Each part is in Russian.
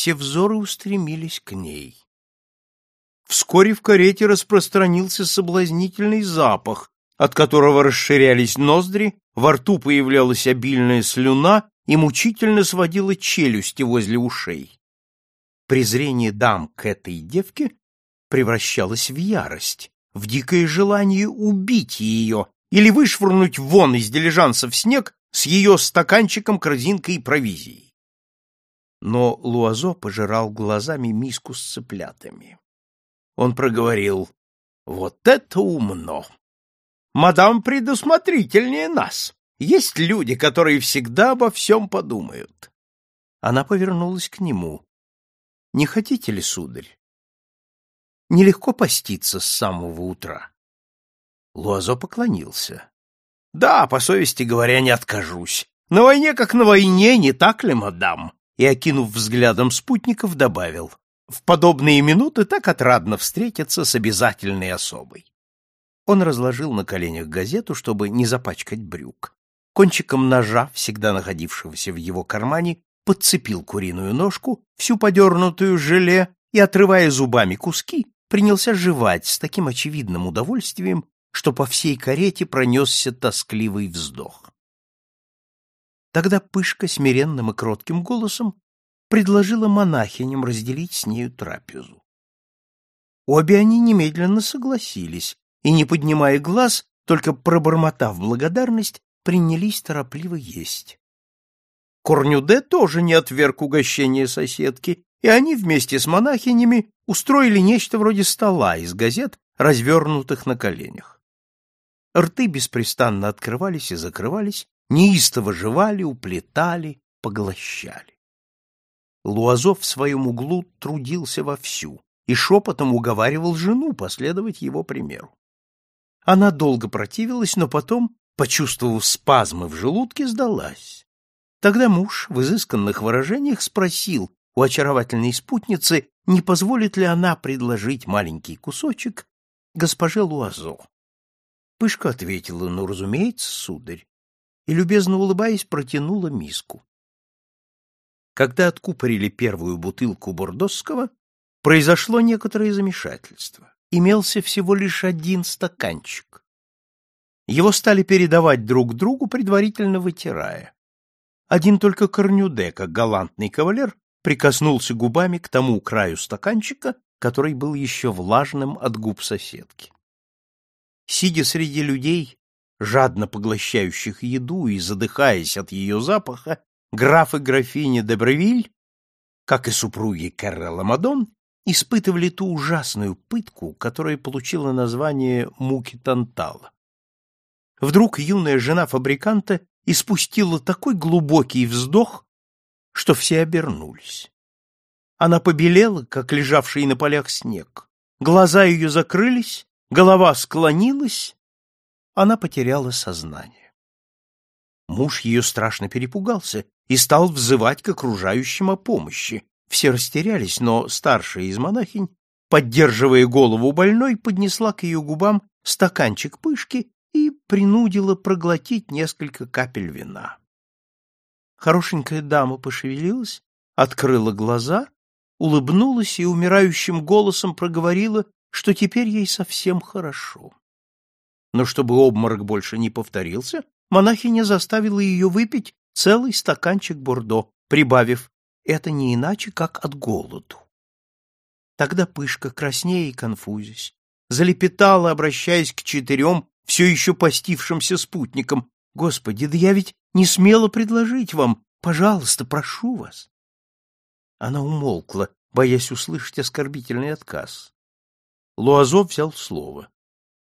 все взоры устремились к ней. Вскоре в карете распространился соблазнительный запах, от которого расширялись ноздри, во рту появлялась обильная слюна и мучительно сводила челюсти возле ушей. Презрение дам к этой девке превращалось в ярость, в дикое желание убить ее или вышвырнуть вон из дилижанса в снег с ее стаканчиком, корзинкой и провизией. Но Луазо пожирал глазами миску с цыплятами. Он проговорил, «Вот это умно! Мадам предусмотрительнее нас. Есть люди, которые всегда обо всем подумают». Она повернулась к нему. «Не хотите ли, сударь? Нелегко поститься с самого утра». Луазо поклонился. Да, по совести говоря, не откажусь. На войне как на войне, не так ли, мадам? И, окинув взглядом спутников, добавил. В подобные минуты так отрадно встретиться с обязательной особой. Он разложил на коленях газету, чтобы не запачкать брюк. Кончиком ножа, всегда находившегося в его кармане, подцепил куриную ножку, всю подернутую желе, и, отрывая зубами куски, принялся жевать с таким очевидным удовольствием, что по всей карете пронесся тоскливый вздох. Тогда Пышка смиренным и кротким голосом предложила монахиням разделить с нею трапезу. Обе они немедленно согласились и, не поднимая глаз, только пробормотав благодарность, принялись торопливо есть. Корнюде тоже не отверг угощение соседки, и они вместе с монахинями устроили нечто вроде стола из газет, развернутых на коленях. Рты беспрестанно открывались и закрывались, неистово жевали, уплетали, поглощали. Луазов в своем углу трудился вовсю и шепотом уговаривал жену последовать его примеру. Она долго противилась, но потом, почувствовав спазмы в желудке, сдалась. Тогда муж в изысканных выражениях спросил у очаровательной спутницы, не позволит ли она предложить маленький кусочек госпоже Луазо. Пышка ответила, ну, разумеется, сударь, и, любезно улыбаясь, протянула миску. Когда откупорили первую бутылку бордосского, произошло некоторое замешательство. Имелся всего лишь один стаканчик. Его стали передавать друг другу, предварительно вытирая. Один только Корнюде, как галантный кавалер, прикоснулся губами к тому краю стаканчика, который был еще влажным от губ соседки. Сидя среди людей, жадно поглощающих еду и задыхаясь от ее запаха, граф и графиня де Бревиль, как и супруги Каррелла Мадон, испытывали ту ужасную пытку, которая получила название муки Тантала. Вдруг юная жена фабриканта испустила такой глубокий вздох, что все обернулись. Она побелела, как лежавший на полях снег. Глаза ее закрылись, Голова склонилась, она потеряла сознание. Муж ее страшно перепугался и стал взывать к окружающим о помощи. Все растерялись, но старшая из монахинь, поддерживая голову больной, поднесла к ее губам стаканчик пышки и принудила проглотить несколько капель вина. Хорошенькая дама пошевелилась, открыла глаза, улыбнулась и умирающим голосом проговорила что теперь ей совсем хорошо. Но чтобы обморок больше не повторился, монахиня заставила ее выпить целый стаканчик бордо, прибавив «это не иначе, как от голоду». Тогда Пышка, краснея и конфузясь, залепетала, обращаясь к четырем все еще постившимся спутникам. «Господи, да я ведь не смела предложить вам! Пожалуйста, прошу вас!» Она умолкла, боясь услышать оскорбительный отказ. Луазо взял слово.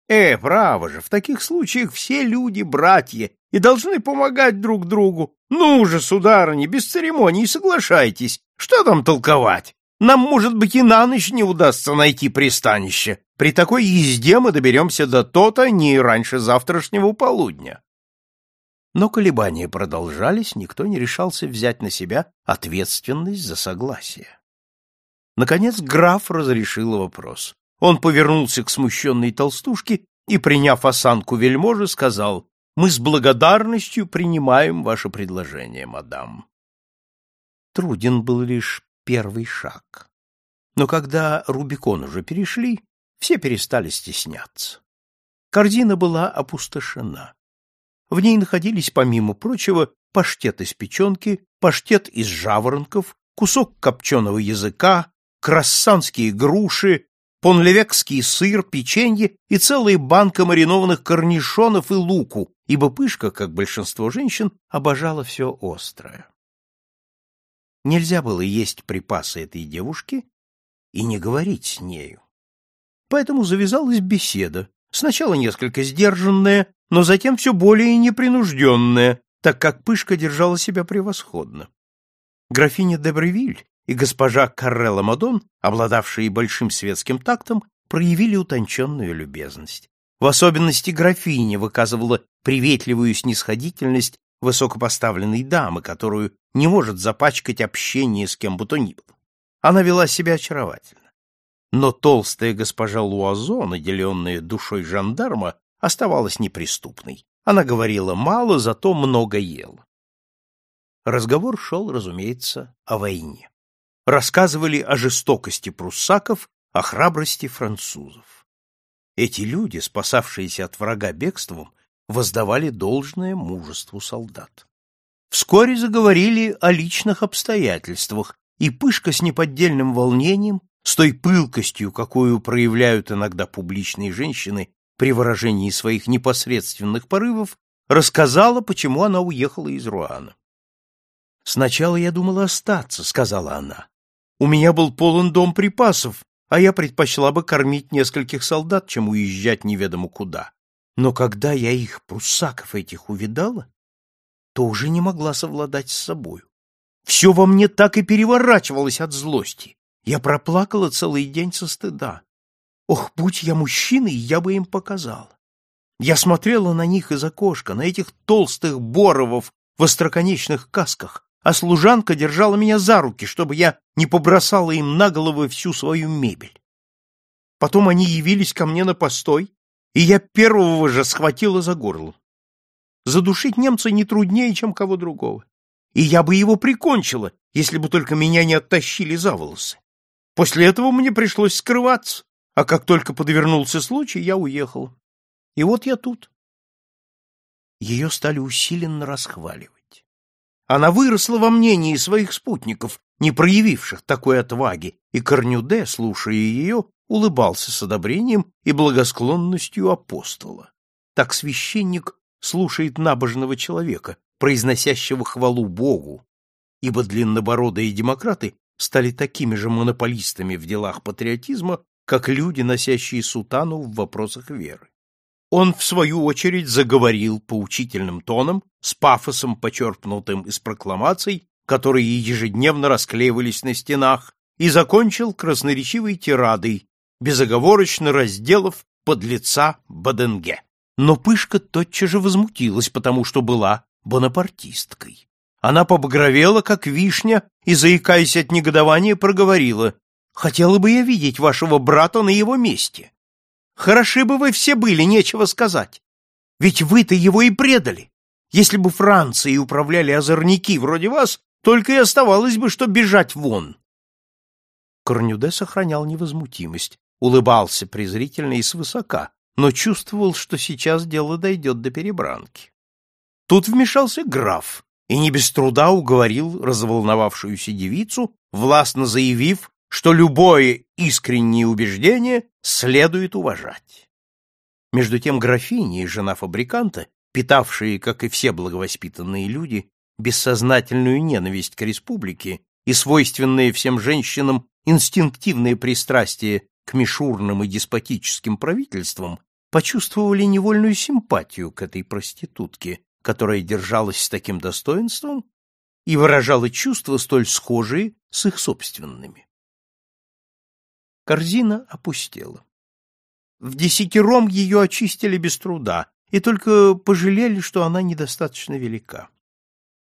«Э, право же, в таких случаях все люди братья и должны помогать друг другу. Ну же, сударыня, без церемоний соглашайтесь. Что там толковать? Нам, может быть, и на ночь не удастся найти пристанище. При такой езде мы доберемся до то-то не раньше завтрашнего полудня». Но колебания продолжались, никто не решался взять на себя ответственность за согласие. Наконец граф разрешил вопрос. Он повернулся к смущенной толстушке и, приняв осанку вельможи, сказал, «Мы с благодарностью принимаем ваше предложение, мадам». Труден был лишь первый шаг. Но когда Рубикон уже перешли, все перестали стесняться. Корзина была опустошена. В ней находились, помимо прочего, паштет из печенки, паштет из жаворонков, кусок копченого языка, крассанские груши, понлевекский сыр, печенье и целая банка маринованных корнишонов и луку, ибо Пышка, как большинство женщин, обожала все острое. Нельзя было есть припасы этой девушки и не говорить с нею. Поэтому завязалась беседа, сначала несколько сдержанная, но затем все более непринужденная, так как Пышка держала себя превосходно. Графиня де Бревиль и госпожа Каррелла Мадон, обладавшие большим светским тактом, проявили утонченную любезность. В особенности графиня выказывала приветливую снисходительность высокопоставленной дамы, которую не может запачкать общение с кем бы то ни было. Она вела себя очаровательно. Но толстая госпожа Луазо, наделенная душой жандарма, оставалась неприступной. Она говорила мало, зато много ела. Разговор шел, разумеется, о войне рассказывали о жестокости пруссаков, о храбрости французов. Эти люди, спасавшиеся от врага бегством, воздавали должное мужеству солдат. Вскоре заговорили о личных обстоятельствах, и Пышка с неподдельным волнением, с той пылкостью, какую проявляют иногда публичные женщины при выражении своих непосредственных порывов, рассказала, почему она уехала из Руана. «Сначала я думала остаться», — сказала она. У меня был полон дом припасов, а я предпочла бы кормить нескольких солдат, чем уезжать неведомо куда. Но когда я их, пруссаков этих, увидала, то уже не могла совладать с собою. Все во мне так и переворачивалось от злости. Я проплакала целый день со стыда. Ох, будь я мужчиной, я бы им показала. Я смотрела на них из окошка, на этих толстых боровов в остроконечных касках, а служанка держала меня за руки, чтобы я не побросала им на головы всю свою мебель. Потом они явились ко мне на постой, и я первого же схватила за горло. Задушить немца не труднее, чем кого другого. И я бы его прикончила, если бы только меня не оттащили за волосы. После этого мне пришлось скрываться, а как только подвернулся случай, я уехала. И вот я тут. Ее стали усиленно расхваливать. Она выросла во мнении своих спутников, не проявивших такой отваги, и Корнюде, слушая ее, улыбался с одобрением и благосклонностью апостола. Так священник слушает набожного человека, произносящего хвалу Богу, ибо длиннобородые демократы стали такими же монополистами в делах патриотизма, как люди, носящие сутану в вопросах веры. Он, в свою очередь, заговорил поучительным тоном, с пафосом, почерпнутым из прокламаций, которые ежедневно расклеивались на стенах, и закончил красноречивой тирадой, безоговорочно разделав подлеца Баденге. Но Пышка тотчас же возмутилась, потому что была бонапартисткой. Она побагровела, как вишня, и, заикаясь от негодования, проговорила, «Хотела бы я видеть вашего брата на его месте. Хороши бы вы все были, нечего сказать. Ведь вы-то его и предали. Если бы Францией управляли озорники вроде вас, только и оставалось бы, что бежать вон. Корнюде сохранял невозмутимость, улыбался презрительно и свысока, но чувствовал, что сейчас дело дойдет до перебранки. Тут вмешался граф и не без труда уговорил разволновавшуюся девицу, властно заявив, что любое искреннее убеждение следует уважать. Между тем графиня и жена фабриканта, питавшие, как и все благовоспитанные люди, бессознательную ненависть к республике и свойственные всем женщинам инстинктивное пристрастие к мишурным и деспотическим правительствам, почувствовали невольную симпатию к этой проститутке, которая держалась с таким достоинством и выражала чувства столь схожие с их собственными. Корзина опустела. В десятером ее очистили без труда и только пожалели, что она недостаточно велика.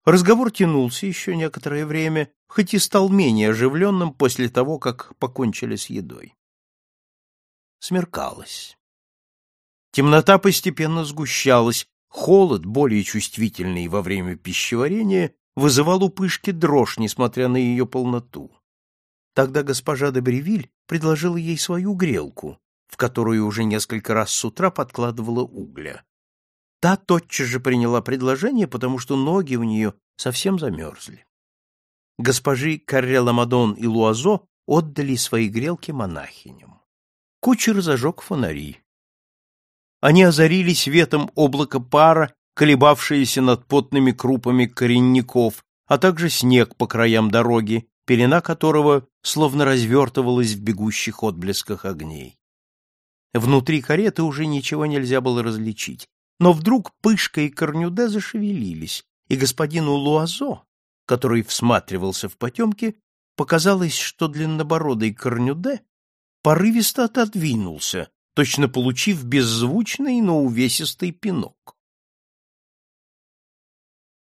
Разговор тянулся еще некоторое время, хоть и стал менее оживленным после того, как покончили с едой. Смеркалось. Темнота постепенно сгущалась, холод, более чувствительный во время пищеварения, вызывал у пышки дрожь, несмотря на ее полноту. Тогда госпожа де Бревиль предложила ей свою грелку, в которую уже несколько раз с утра подкладывала угля. Та тотчас же приняла предложение, потому что ноги у нее совсем замерзли. Госпожи Карре Ламадон и Луазо отдали свои грелки монахиням. Кучер зажег фонари. Они озарили светом облако пара, колебавшееся над потными крупами коренников, а также снег по краям дороги, пелена которого словно развертывалась в бегущих отблесках огней. Внутри кареты уже ничего нельзя было различить, но вдруг Пышка и Корнюде зашевелились, и господину Луазо, который всматривался в потемки, показалось, что длиннобородый Корнюде порывисто отодвинулся, точно получив беззвучный, но увесистый пинок.